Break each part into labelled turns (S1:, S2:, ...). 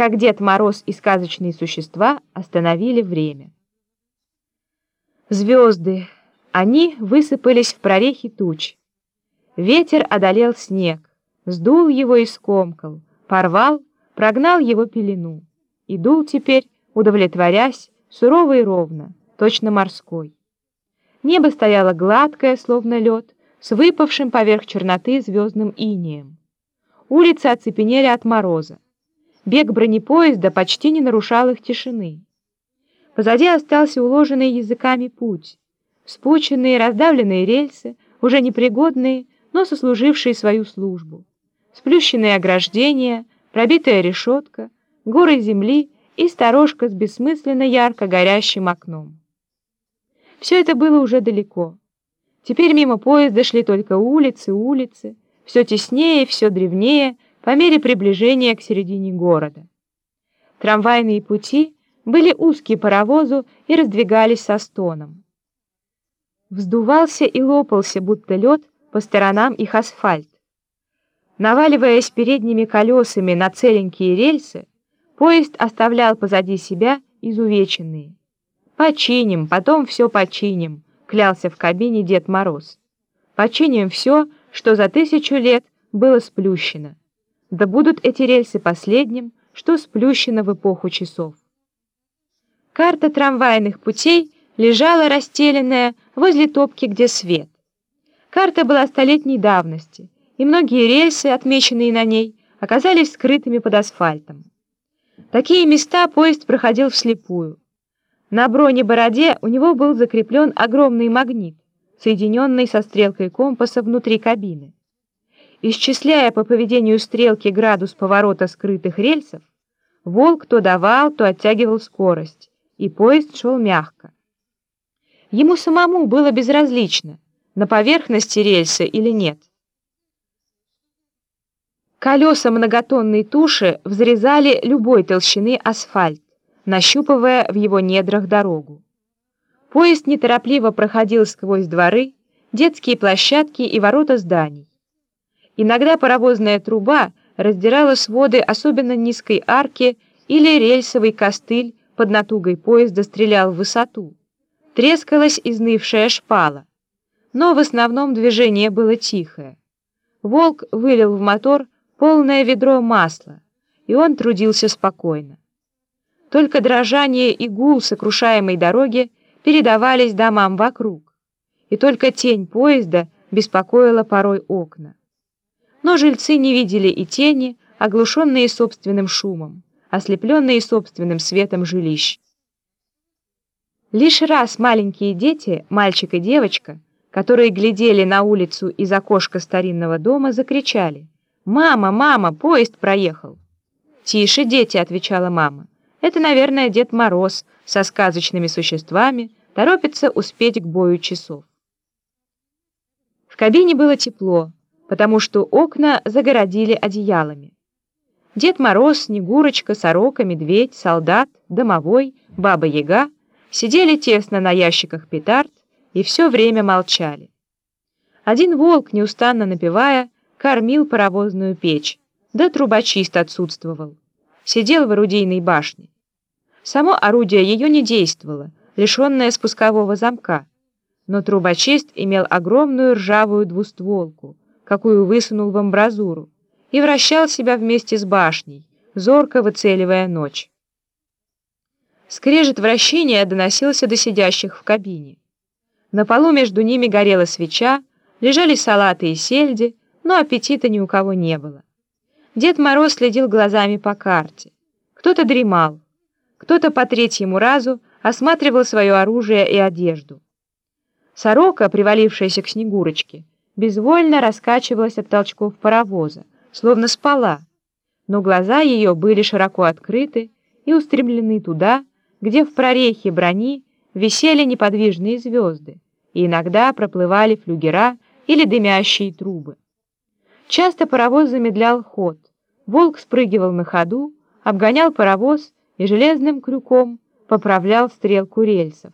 S1: как Дед Мороз и сказочные существа остановили время. Звезды, они высыпались в прорехи туч. Ветер одолел снег, сдул его и скомкал, порвал, прогнал его пелену и дул теперь, удовлетворясь, сурово и ровно, точно морской. Небо стояло гладкое, словно лед, с выпавшим поверх черноты звездным инеем. Улицы оцепенели от мороза. Бег бронепоезда почти не нарушал их тишины. Позади остался уложенный языками путь. Спученные, раздавленные рельсы, уже непригодные, но сослужившие свою службу. Сплющенные ограждения, пробитая решетка, горы земли и сторожка с бессмысленно ярко горящим окном. Все это было уже далеко. Теперь мимо поезда шли только улицы, улицы, все теснее, все древнее, по мере приближения к середине города. Трамвайные пути были узкие паровозу и раздвигались со стоном. Вздувался и лопался, будто лед, по сторонам их асфальт. Наваливаясь передними колесами на целенькие рельсы, поезд оставлял позади себя изувеченные. «Починим, потом все починим», — клялся в кабине Дед Мороз. «Починим все, что за тысячу лет было сплющено. Да будут эти рельсы последним, что сплющено в эпоху часов». Карта трамвайных путей лежала расстеленная возле топки, где свет. Карта была столетней давности, и многие рельсы, отмеченные на ней, оказались скрытыми под асфальтом. Такие места поезд проходил вслепую. На бронебороде у него был закреплен огромный магнит, соединенный со стрелкой компаса внутри кабины. Исчисляя по поведению стрелки градус поворота скрытых рельсов, волк то давал, то оттягивал скорость, и поезд шел мягко. Ему самому было безразлично, на поверхности рельса или нет. Колеса многотонной туши взрезали любой толщины асфальт нащупывая в его недрах дорогу. Поезд неторопливо проходил сквозь дворы, детские площадки и ворота зданий. Иногда паровозная труба раздирала своды особенно низкой арки или рельсовый костыль под натугой поезда стрелял в высоту. Трескалась изнывшая шпала. Но в основном движение было тихое. Волк вылил в мотор полное ведро масла, и он трудился спокойно. Только дрожание и гул сокрушаемой дороги передавались домам вокруг, и только тень поезда беспокоила порой окна. Но жильцы не видели и тени, оглушенные собственным шумом, ослепленные собственным светом жилищ. Лишь раз маленькие дети, мальчик и девочка, которые глядели на улицу из окошка старинного дома, закричали «Мама, мама, поезд проехал!» «Тише, дети!» — отвечала мама. Это, наверное, Дед Мороз со сказочными существами торопится успеть к бою часов. В кабине было тепло, потому что окна загородили одеялами. Дед Мороз, Снегурочка, Сорока, Медведь, Солдат, Домовой, Баба-Яга сидели тесно на ящиках петард и все время молчали. Один волк, неустанно напевая, кормил паровозную печь, да трубочист отсутствовал сидел в орудийной башне. Само орудие ее не действовало, лишенное спускового замка, но трубочист имел огромную ржавую двустволку, какую высунул в амбразуру, и вращал себя вместе с башней, зорко выцеливая ночь. Скрежет вращения доносился до сидящих в кабине. На полу между ними горела свеча, лежали салаты и сельди, но аппетита ни у кого не было. Дед Мороз следил глазами по карте. Кто-то дремал, кто-то по третьему разу осматривал свое оружие и одежду. Сорока, привалившаяся к Снегурочке, безвольно раскачивалась от толчков паровоза, словно спала, но глаза ее были широко открыты и устремлены туда, где в прорехе брони висели неподвижные звезды, и иногда проплывали флюгера или дымящие трубы. Часто паровоз замедлял ход. Волк спрыгивал на ходу, обгонял паровоз и железным крюком поправлял стрелку рельсов,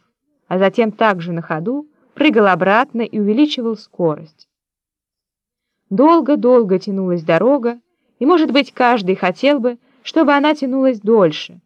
S1: а затем также на ходу прыгал обратно и увеличивал скорость. Долго-долго тянулась дорога, и, может быть, каждый хотел бы, чтобы она тянулась дольше.